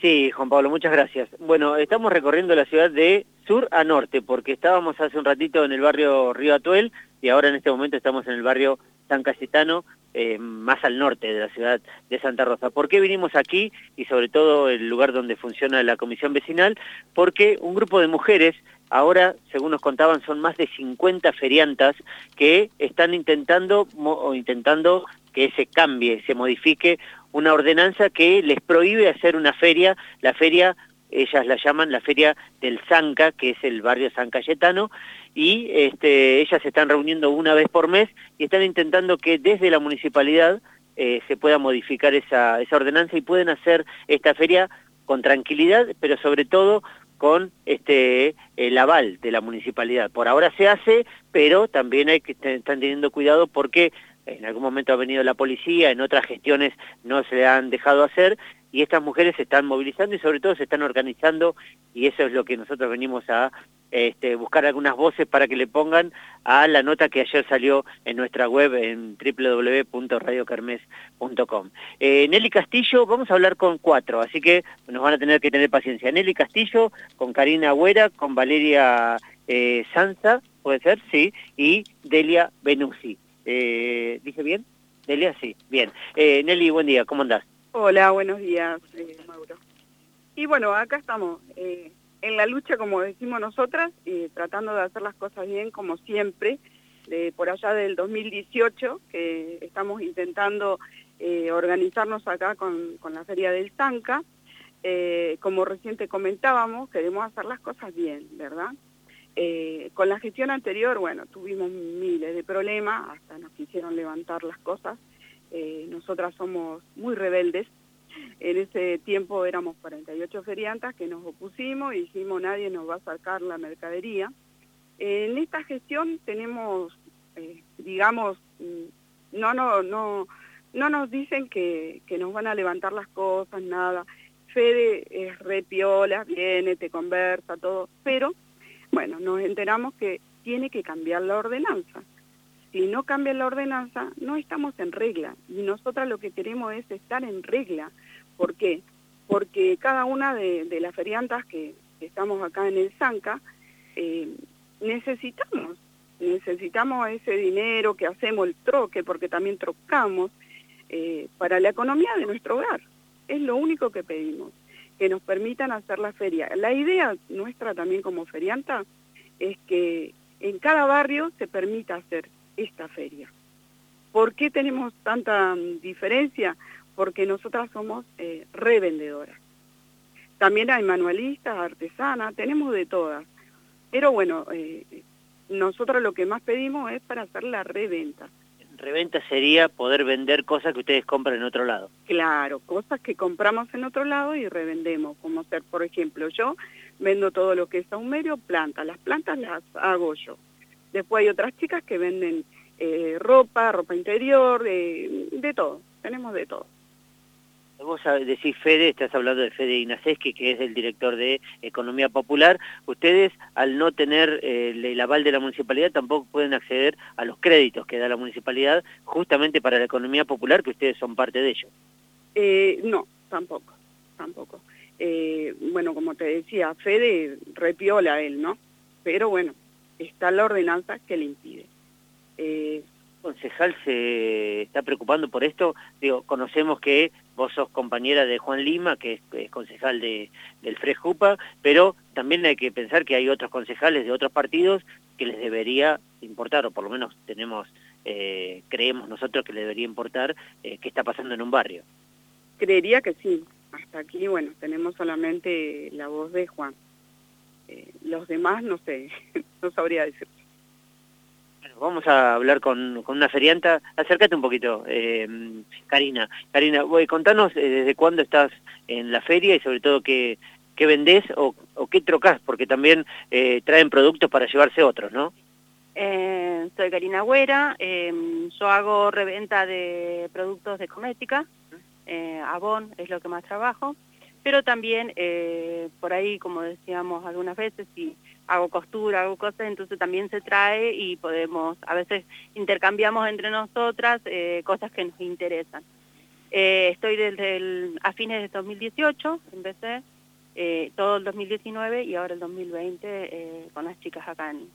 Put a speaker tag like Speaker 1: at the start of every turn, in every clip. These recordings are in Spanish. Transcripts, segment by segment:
Speaker 1: Sí, Juan Pablo, muchas gracias. Bueno, estamos recorriendo la ciudad de sur a norte, porque estábamos hace un ratito en el barrio Río Atuel y ahora en este momento estamos en el barrio San Cayetano, eh, más al norte de la ciudad de Santa Rosa. ¿Por qué vinimos aquí y sobre todo el lugar donde funciona la comisión vecinal? Porque un grupo de mujeres, ahora, según nos contaban, son más de 50 feriantas que están intentando, o intentando que se cambie, se modifique una ordenanza que les prohíbe hacer una feria, la feria, ellas la llaman la feria del Zanca, que es el barrio San Cayetano, y este, ellas se están reuniendo una vez por mes y están intentando que desde la municipalidad eh, se pueda modificar esa, esa ordenanza y pueden hacer esta feria con tranquilidad, pero sobre todo con este el aval de la municipalidad. Por ahora se hace, pero también hay que están teniendo cuidado porque en algún momento ha venido la policía, en otras gestiones no se le han dejado hacer, y estas mujeres se están movilizando y sobre todo se están organizando, y eso es lo que nosotros venimos a este, buscar algunas voces para que le pongan a la nota que ayer salió en nuestra web en www.radiocarmes.com. Eh, Nelly Castillo, vamos a hablar con cuatro, así que nos van a tener que tener paciencia. Nelly Castillo, con Karina Agüera, con Valeria eh, Sanza, puede ser, sí, y Delia Benuzzi. Eh, ¿Dije bien? Delia, sí, bien. Eh, Nelly, buen día, ¿cómo andás?
Speaker 2: Hola, buenos días, eh, Mauro. Y bueno, acá estamos, eh, en la lucha, como decimos nosotras, tratando de hacer las cosas bien, como siempre, de por allá del 2018, que estamos intentando organizarnos acá con, la Feria del Tanca. como reciente comentábamos, queremos hacer las cosas bien, ¿verdad? Eh, con la gestión anterior, bueno, tuvimos miles de problemas, hasta nos quisieron levantar las cosas. Eh, nosotras somos muy rebeldes. En ese tiempo éramos 48 feriantas que nos opusimos y dijimos nadie nos va a sacar la mercadería. en esta gestión tenemos, eh, digamos, mm, no, no, no, no nos dicen que, que nos van a levantar las cosas, nada. Fede es repiola, viene, te conversa, todo, pero bueno, nos enteramos que tiene que cambiar la ordenanza. Si no cambia la ordenanza, no estamos en regla. Y nosotras lo que queremos es estar en regla. ¿Por qué? Porque cada una de, las feriantas que estamos acá en el Zanca, eh, necesitamos, necesitamos ese dinero que hacemos el troque, porque también trocamos, eh, para la economía de nuestro hogar. Es lo único que pedimos que nos permitan hacer la feria. La idea nuestra también como ferianta es que en cada barrio se permita hacer esta feria. ¿Por qué tenemos tanta mm, diferencia? Porque nosotras somos eh, revendedoras. También hay manualistas, artesanas, tenemos de todas. Pero bueno, eh, nosotros lo que más pedimos es para hacer la reventa
Speaker 1: reventa sería poder vender cosas que ustedes compran en otro lado.
Speaker 2: Claro, cosas que compramos en otro lado y revendemos, como ser, por ejemplo, yo vendo todo lo que es medio plantas, las plantas las hago yo. Después hay otras chicas que venden eh, ropa, ropa interior, de todo, tenemos de todo.
Speaker 1: Vos decís Fede, estás hablando de Fede Inaceski, que es el director de Economía Popular. Ustedes, al no tener eh, el aval de la municipalidad, tampoco pueden acceder a los créditos que da la municipalidad justamente para la economía popular, que ustedes son parte de ello.
Speaker 2: Eh, no, tampoco, tampoco. Eh, bueno, como te decía, Fede repiola él, ¿no? Pero bueno, está la ordenanza que le impide
Speaker 1: concejal se está preocupando por esto? Digo, conocemos que vos sos compañera de Juan Lima, que es, concejal de, del FREJUPA, pero también hay que pensar que hay otros concejales de otros partidos que les debería importar, o por lo menos tenemos, eh, creemos nosotros que les debería importar eh, qué está pasando en un barrio.
Speaker 2: Creería que sí. Hasta aquí, bueno, tenemos solamente la voz de Juan. Eh, los demás, no sé, no sabría decir
Speaker 1: vamos a hablar con, una ferianta. Acércate un poquito, eh, Karina. Karina, voy, contanos eh, desde cuándo estás en la feria y sobre todo qué, qué vendés o, qué trocas, porque también eh, traen productos para llevarse otros, ¿no?
Speaker 3: soy Karina Güera, yo hago reventa de productos de cosmética, Avon es lo que más trabajo, pero también por ahí, como decíamos algunas veces, si hago costura, hago cosas, entonces también se trae y podemos, a veces intercambiamos entre nosotras eh, cosas que nos interesan. Eh, estoy desde el, a fines de 2018, empecé, eh, todo el 2019 y ahora el 2020 eh, con las chicas acá en,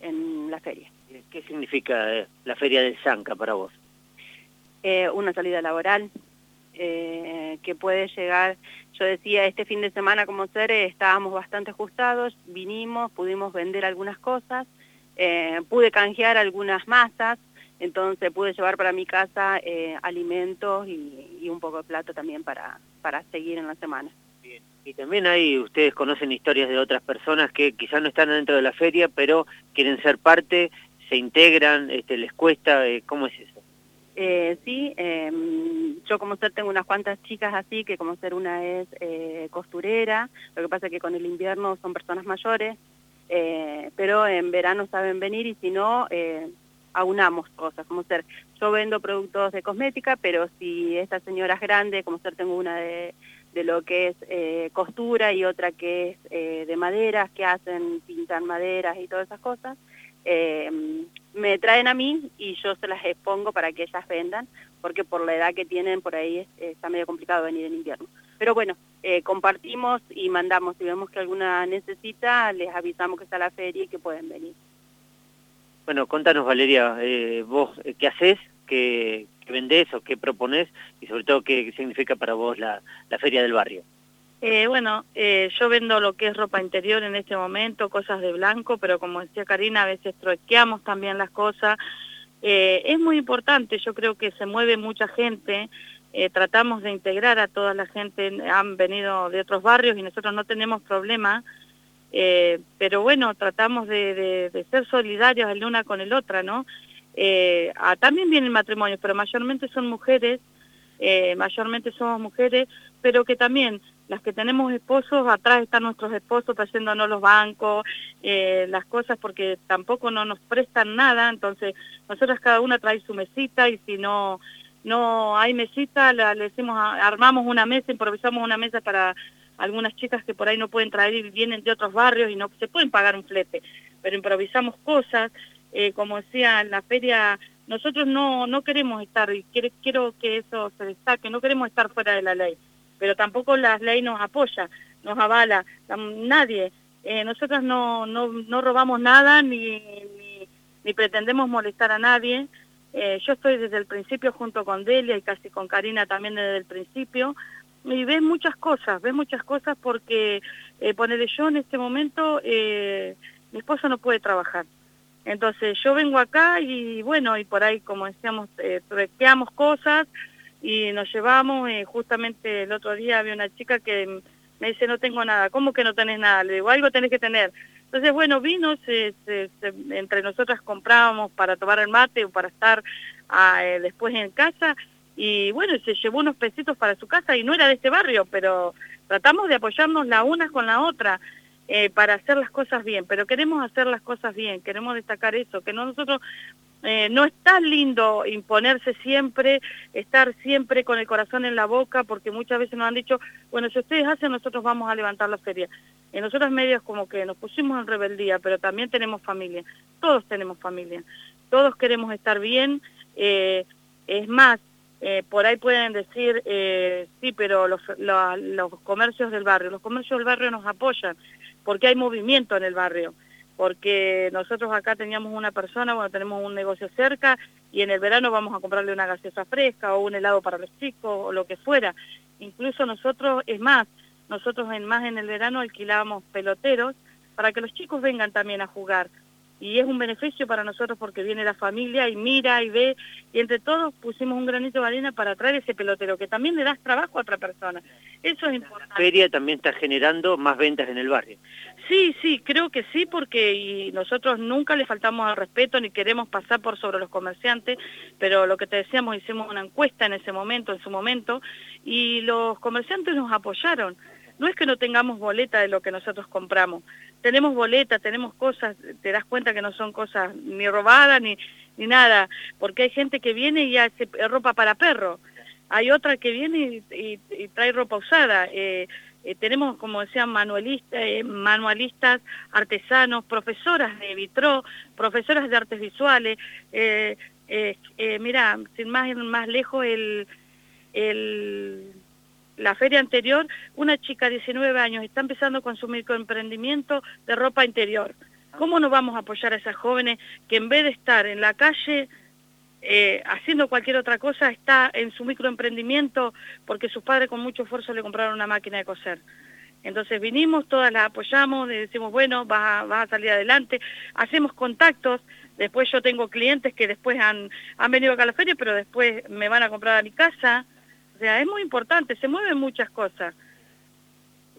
Speaker 3: en la feria.
Speaker 1: ¿Qué significa la feria del Zanca para vos?
Speaker 3: una salida laboral, que puede llegar, yo decía, este fin de semana como ser estábamos bastante ajustados, vinimos, pudimos vender algunas cosas, pude canjear algunas masas, entonces pude llevar para mi casa eh, alimentos y, un poco de plato también para, para seguir en la semana.
Speaker 1: Bien. Y también hay, ustedes conocen historias de otras personas que quizás no están dentro de la feria, pero quieren ser parte, se integran, este, les cuesta, eh, ¿cómo es eso?
Speaker 3: Eh, sí, em, yo como ser tengo unas cuantas chicas así, que como ser una es costurera, lo que pasa es que con el invierno son personas mayores, pero en verano saben venir y si no, aunamos cosas, como ser, yo vendo productos de cosmética, pero si esta señora es grande, como ser tengo una de, de lo que es eh, costura y otra que es eh, de maderas, que hacen, pintan maderas y todas esas cosas, eh, me traen a mí y yo se las expongo para que ellas vendan, porque por la edad que tienen por ahí está medio complicado venir en invierno. Pero bueno, compartimos y mandamos, si vemos que alguna necesita, les avisamos que está la feria y que pueden venir.
Speaker 1: Bueno, contanos Valeria, eh, vos eh, qué haces, qué, vendés o qué proponés y sobre todo qué significa para vos la, Feria del Barrio.
Speaker 4: Eh, bueno, yo vendo lo que es ropa interior en este momento, cosas de blanco, pero como decía Karina, a veces troqueamos también las cosas. es muy importante, yo creo que se mueve mucha gente, tratamos de integrar a toda la gente, han venido de otros barrios y nosotros no tenemos problema eh, pero bueno, tratamos de, ser solidarios el una con el otra, ¿no? Eh, ah, también vienen matrimonios, pero mayormente son mujeres, eh, mayormente somos mujeres, pero que también las que tenemos esposos, atrás están nuestros esposos trayéndonos los bancos, las cosas, porque tampoco no nos prestan nada, entonces nosotras cada una trae su mesita y si no no hay mesita, le decimos, armamos una mesa, improvisamos una mesa para algunas chicas que por ahí no pueden traer y vienen de otros barrios y no se pueden pagar un flete, pero improvisamos cosas, eh, como decía en la feria, nosotros no, no queremos estar, y quiero, quiero que eso se destaque, no queremos estar fuera de la ley, pero tampoco la ley nos apoya, nos avala, nadie, eh, nosotros no, no, no robamos nada ni, ni, pretendemos molestar a nadie, eh, yo estoy desde el principio junto con Delia y casi con Karina también desde el principio, y ves muchas cosas, ves muchas cosas porque, eh, ponele yo en este momento, eh, mi esposo no puede trabajar. Entonces yo vengo acá y bueno, y por ahí como decíamos, eh, cosas y nos llevamos, eh, justamente el otro día había una chica que me dice no tengo nada, ¿cómo que no tenés nada? Le digo, algo tenés que tener. Entonces bueno, vino, entre nosotras comprábamos para tomar el mate o para estar ah, después en casa y bueno, se llevó unos pesitos para su casa y no era de este barrio, pero tratamos de apoyarnos la una con la otra eh, para hacer las cosas bien, pero queremos hacer las cosas bien, queremos destacar eso, que nosotros eh, no es tan lindo imponerse siempre, estar siempre con el corazón en la boca, porque muchas veces nos han dicho, bueno, si ustedes hacen, nosotros vamos a levantar la feria. En nosotros medios como que nos pusimos en rebeldía, pero también tenemos familia, todos tenemos familia, todos queremos estar bien, eh, es más, eh, por ahí pueden decir, sí, pero los comercios del barrio, los comercios del barrio nos apoyan, porque hay movimiento en el barrio, porque nosotros acá teníamos una persona, bueno, tenemos un negocio cerca, y en el verano vamos a comprarle una gaseosa fresca o un helado para los chicos o lo que fuera. Incluso nosotros, es más, nosotros en más en el verano alquilábamos peloteros para que los chicos vengan también a jugar y es un beneficio para nosotros porque viene la familia y mira y ve, y entre todos pusimos un granito de arena para traer ese pelotero, que también le das trabajo a otra persona. Eso es importante.
Speaker 1: La feria también está generando más ventas en el barrio.
Speaker 4: Sí, sí, creo que sí, porque y nosotros nunca le faltamos al respeto ni queremos pasar por sobre los comerciantes, pero lo que te decíamos, hicimos una encuesta en ese momento, en su momento, y los comerciantes nos apoyaron. No es que no tengamos boleta de lo que nosotros compramos, tenemos boleta, tenemos cosas, te das cuenta que no son cosas ni robadas ni, ni nada, porque hay gente que viene y hace ropa para perro, hay otra que viene y, trae ropa usada, eh, eh, tenemos, como decían, manualistas, eh, manualistas, artesanos, profesoras de vitró, profesoras de artes visuales, mira, sin más, más lejos, el, el, la feria anterior, una chica de 19 años está empezando con su microemprendimiento de ropa interior. ¿Cómo nos vamos a apoyar a esas jóvenes que en vez de estar en la calle eh, haciendo cualquier otra cosa, está en su microemprendimiento porque sus padres con mucho esfuerzo le compraron una máquina de coser? Entonces vinimos, todas las apoyamos, le decimos, bueno, vas a, a salir adelante, hacemos contactos, después yo tengo clientes que después han, han venido acá a la feria, pero después me van a comprar a mi casa, o sea, es muy importante, se mueven muchas cosas.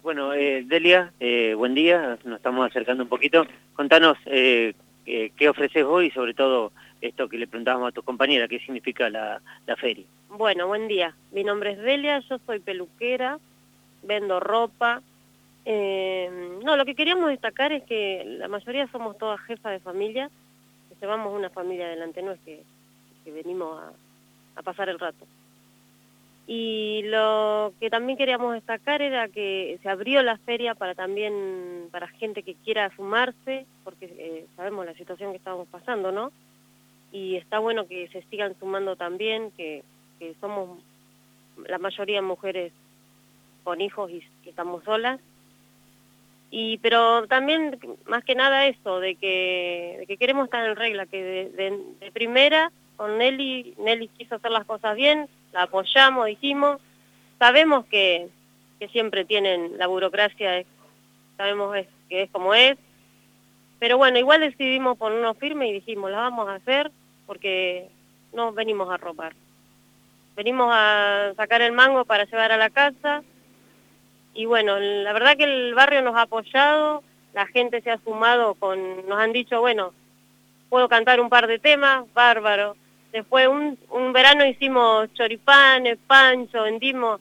Speaker 1: Bueno, eh, Delia, eh, buen día, nos estamos acercando un poquito. Contanos eh, eh, qué ofreces hoy sobre todo esto que le preguntábamos a tu compañera, qué significa la, la feria.
Speaker 5: Bueno, buen día. Mi nombre es Delia, yo soy peluquera, vendo ropa, eh, no, lo que queríamos destacar es que la mayoría somos todas jefas de familia, que llevamos una familia adelante, no es que, venimos a, a, pasar el rato. Y lo que también queríamos destacar era que se abrió la feria para también, para gente que quiera sumarse, porque eh, sabemos la situación que estamos pasando, ¿no? Y está bueno que se sigan sumando también, que, somos la mayoría mujeres con hijos y, estamos solas, y pero también más que nada eso de que, queremos estar en regla que de, primera con Nelly Nelly quiso hacer las cosas bien la apoyamos dijimos. Sabemos que, que siempre tienen la burocracia sabemos que es como es. Pero bueno igual decidimos ponernos firme y dijimos la vamos a hacer porque no venimos a robar venimos a sacar el mango para llevar a la casa y bueno, la verdad que el barrio nos ha apoyado, la gente se ha sumado con, nos han dicho, bueno, puedo cantar un par de temas, bárbaro. Después un, un verano hicimos choripanes, pancho, vendimos,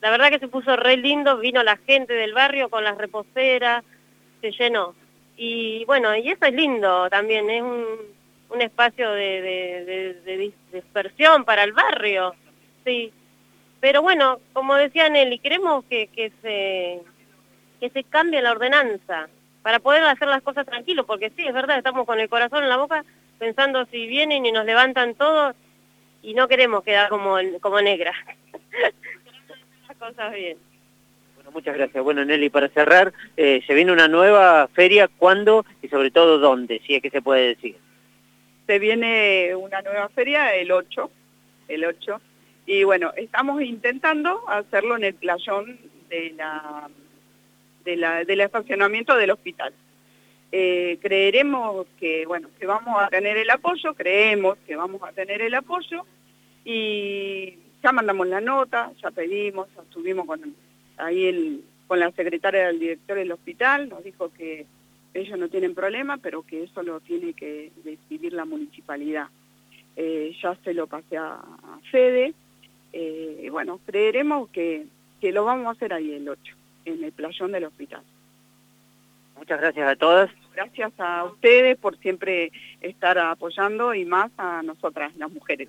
Speaker 5: la verdad que se puso re lindo, vino la gente del barrio con las reposeras, se llenó. Y bueno, y eso es lindo también, es un, un espacio de, de, dispersión para el barrio, sí. Pero bueno, como decía Nelly, queremos que, que, se, que se cambie la ordenanza para poder hacer las cosas tranquilos, porque sí, es verdad, estamos con el corazón en la boca pensando si vienen y nos levantan todos y no queremos quedar como, como negra. las cosas bien.
Speaker 1: Muchas gracias. Bueno, Nelly, para cerrar, eh, se viene una nueva feria, ¿cuándo y sobre todo dónde, si es que se puede decir?
Speaker 2: Se viene una nueva feria el 8, el 8 y bueno, estamos intentando hacerlo en el playón de la, de la, del estacionamiento del hospital. Eh, creeremos que, bueno, que vamos a tener el apoyo, creemos que vamos a tener el apoyo y ya mandamos la nota, ya pedimos, ya estuvimos con, ahí el, con la secretaria del director del hospital, nos dijo que ellos no tienen problema, pero que eso lo tiene que decidir la municipalidad. Eh, ya se lo pasé a, Fede, eh, bueno, creeremos que, que lo vamos a hacer ahí el 8, en el playón del hospital.
Speaker 1: Muchas gracias a todas.
Speaker 2: Gracias a ustedes por siempre estar apoyando y más a nosotras, las mujeres.